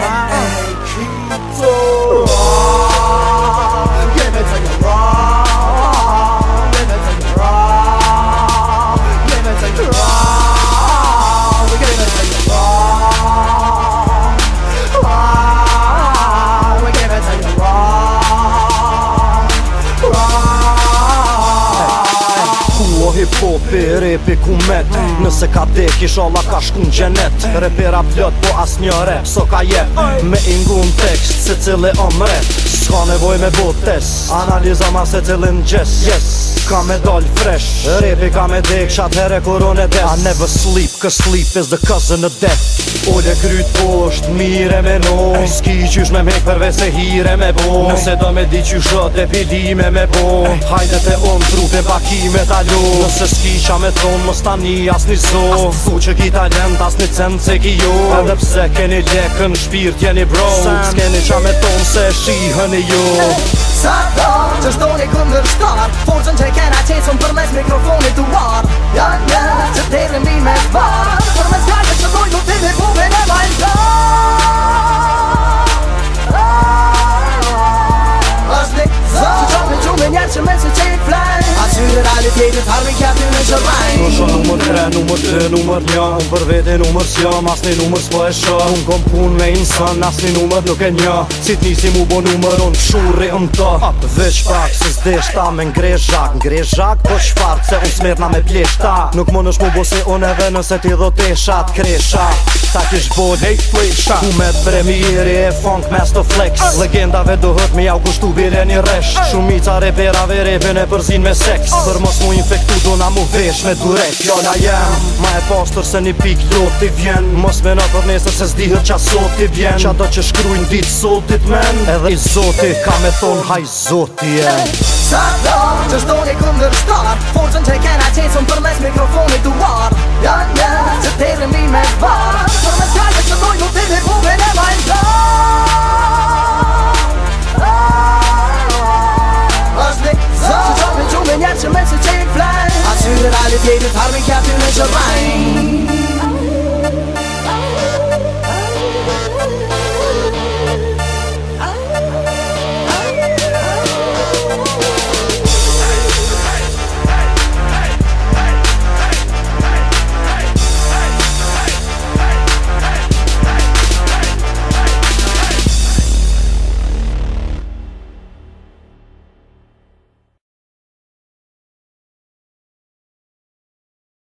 I keep keto. Rapi, rapi ku met Nëse ka te kisho ka shku në gjenet Rapi po as një rap So ka jet Me ingu në tekst Se cili o mret Ska nevoj me botes Analiza ma se cili në gjes Yes Ka me doll fresh Rapi ka me dek Shat herre kur unë e des I never sleep Cause sleep is the cousin of death Ole kryt po mire me no E s'ki qysh me mek përve se hire me bon Nëse do me di qysh o te pidime me bon Hajde te onë trupe pa ki me talo Nëse s'ki qa me thonë më stani as një zo As të fu që ki talent as një cenë se ki jo E dhe pse keni lekën shpirt jeni bro Skeni qa me thonë se shihën e jo Sa do që shtoni këndër shtar po të farmi kjatë në që bajnë Në shonë në mërë tre, në të, në një Unë për vete në mërë sjo, mas në s'po e shë Unë kom punë me insan, nas në në nuk e një Si t'i si mu bo në unë shurë e më të Vëq pak, se s'desh ta me ngre zhak Ngre zhak, po shfarë, se unë smerna me pleshta Nuk më nësh mu bo se unë edhe nëse ti dhote shatë kreshat sa kish bod play, flisha Ku me dvre e funk me sto flex Legendave dohet me jau kushtu bire një resh Shumica reperave repen e përzin me seks Për mos mu infektu do na mu vesh me durek jo, na jem Ma e pastor se një pik jot t'i vjen Mos me në për nesër se zdihër qa sot t'i vjen Qa do që shkrujnë dit sotit men Edhe i zoti ka me thon haj zoti jem Sa do që shdo një këndër shtar Forcën që kena qesëm për mes mikrofonit duar Ja, ja, që tezën mi me varë The mine.